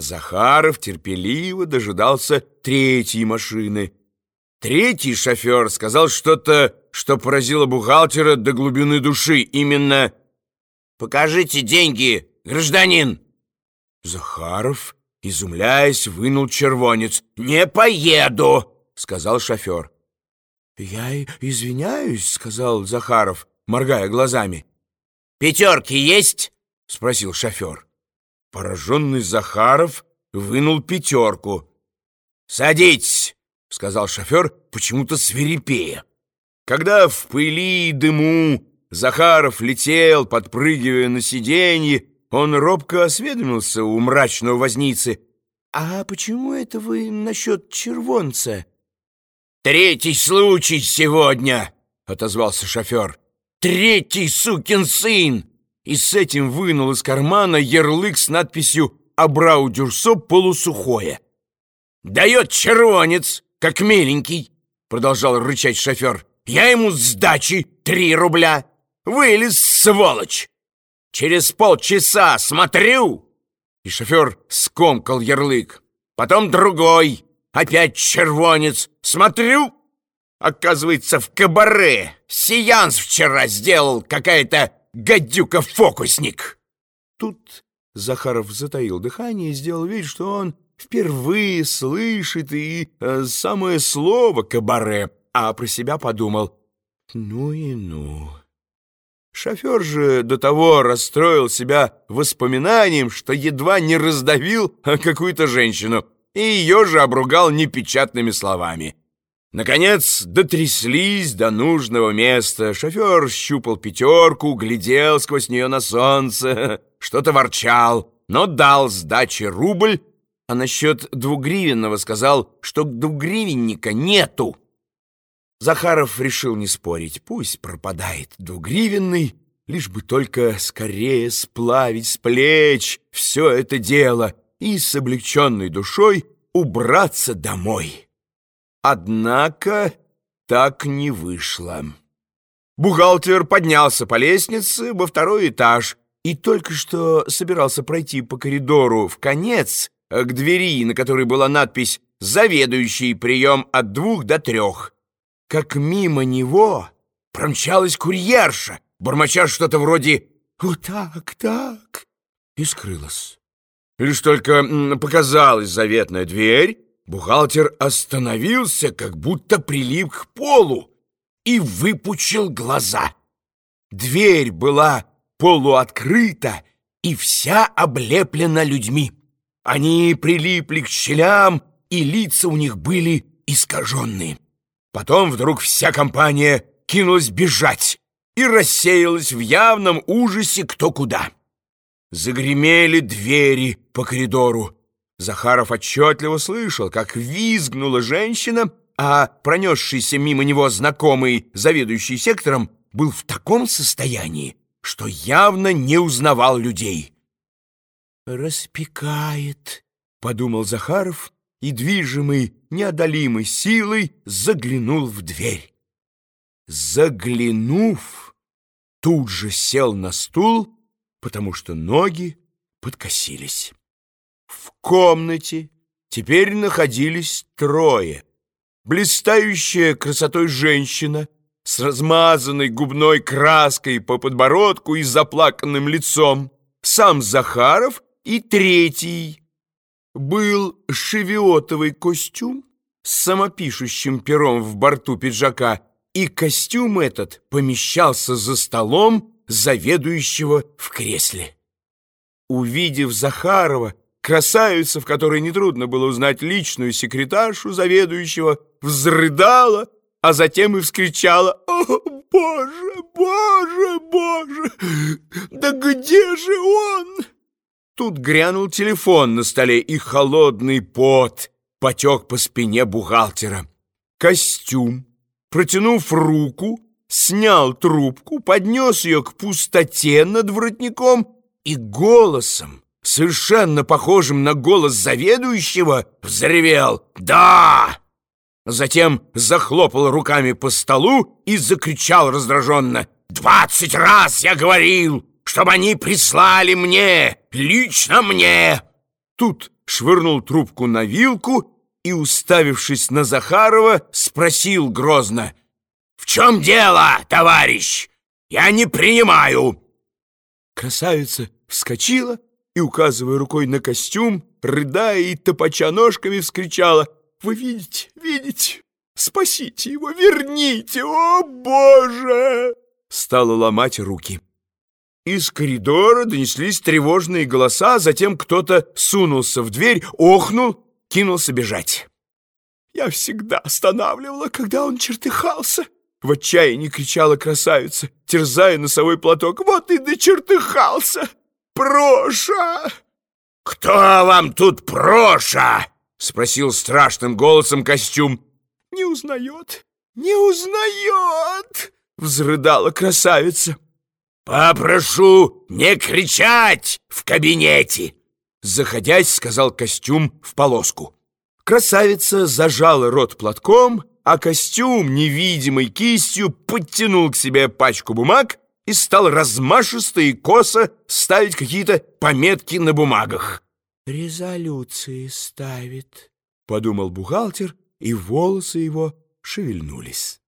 Захаров терпеливо дожидался третьей машины. Третий шофер сказал что-то, что поразило бухгалтера до глубины души. Именно «Покажите деньги, гражданин!» Захаров, изумляясь, вынул червонец. «Не поеду!» — сказал шофер. «Я извиняюсь», — сказал Захаров, моргая глазами. «Пятерки есть?» — спросил шофер. Пораженный Захаров вынул пятерку. «Садитесь!» — сказал шофер, почему-то свирепея. Когда в пыли и дыму Захаров летел, подпрыгивая на сиденье, он робко осведомился у мрачного возницы. «А почему это вы насчет червонца?» «Третий случай сегодня!» — отозвался шофер. «Третий сукин сын!» И с этим вынул из кармана ярлык с надписью «Абрау Дюрсо полусухое». «Дает червонец, как миленький!» — продолжал рычать шофер. «Я ему сдачи три рубля! Вылез, сволочь! Через полчаса смотрю!» И шофер скомкал ярлык. Потом другой, опять червонец. Смотрю, оказывается, в кабаре. Сеанс вчера сделал какая-то гадюка-фокусник. Тут Захаров затаил дыхание и сделал вид, что он впервые слышит и э, самое слово «кабаре», а про себя подумал «ну и ну». Шофер же до того расстроил себя воспоминанием, что едва не раздавил какую-то женщину, и ее же обругал непечатными словами. Наконец дотряслись до нужного места. Шофер щупал пятерку, глядел сквозь нее на солнце, что-то ворчал, но дал сдачи рубль, а насчет двугривенного сказал, что двугривенника нету. Захаров решил не спорить. Пусть пропадает двугривенный, лишь бы только скорее сплавить с плеч все это дело и с облегченной душой убраться домой. Однако так не вышло. Бухгалтер поднялся по лестнице во второй этаж и только что собирался пройти по коридору в конец к двери, на которой была надпись «Заведующий прием от двух до трех», как мимо него промчалась курьерша, бормоча что-то вроде «Вот так, так» и скрылась. Лишь только показалась заветная дверь, Бухгалтер остановился, как будто прилип к полу, и выпучил глаза. Дверь была полуоткрыта и вся облеплена людьми. Они прилипли к щелям, и лица у них были искаженные. Потом вдруг вся компания кинулась бежать и рассеялась в явном ужасе кто куда. Загремели двери по коридору. Захаров отчетливо слышал, как визгнула женщина, а пронесшийся мимо него знакомый, заведующий сектором, был в таком состоянии, что явно не узнавал людей. «Распекает», — подумал Захаров, и, движимый неодолимой силой, заглянул в дверь. Заглянув, тут же сел на стул, потому что ноги подкосились. В комнате теперь находились трое. Блистающая красотой женщина с размазанной губной краской по подбородку и заплаканным лицом, сам Захаров и третий. Был шевиотовый костюм с самопишущим пером в борту пиджака, и костюм этот помещался за столом заведующего в кресле. Увидев Захарова, Красавица, в которой нетрудно было узнать личную секретаршу заведующего, взрыдала, а затем и вскричала «О, Боже, Боже, Боже! Да где же он?» Тут грянул телефон на столе, и холодный пот потек по спине бухгалтера. Костюм, протянув руку, снял трубку, поднес ее к пустоте над воротником и голосом, совершенно похожим на голос заведующего, взревел «Да!». Затем захлопал руками по столу и закричал раздраженно «Двадцать раз я говорил, чтобы они прислали мне, лично мне!» тут швырнул трубку на вилку и, уставившись на Захарова, спросил грозно. «В чем дело, товарищ? Я не принимаю!» Красавица вскочила и, указывая рукой на костюм, рыдая и топача ножками, вскричала «Вы видите, видите? Спасите его, верните! О, Боже!» Стала ломать руки. Из коридора донеслись тревожные голоса, затем кто-то сунулся в дверь, охнул, кинулся бежать. «Я всегда останавливала, когда он чертыхался!» В отчаянии кричала красавица, терзая носовой платок. «Вот и дочертыхался! Проша!» «Кто вам тут Проша?» — спросил страшным голосом костюм. «Не узнает, не узнает!» — взрыдала красавица. «Попрошу не кричать в кабинете!» Заходясь, сказал костюм в полоску. Красавица зажала рот платком, а костюм невидимой кистью подтянул к себе пачку бумаг и стал размашисто и косо ставить какие-то пометки на бумагах. «Резолюции ставит», — подумал бухгалтер, и волосы его шевельнулись.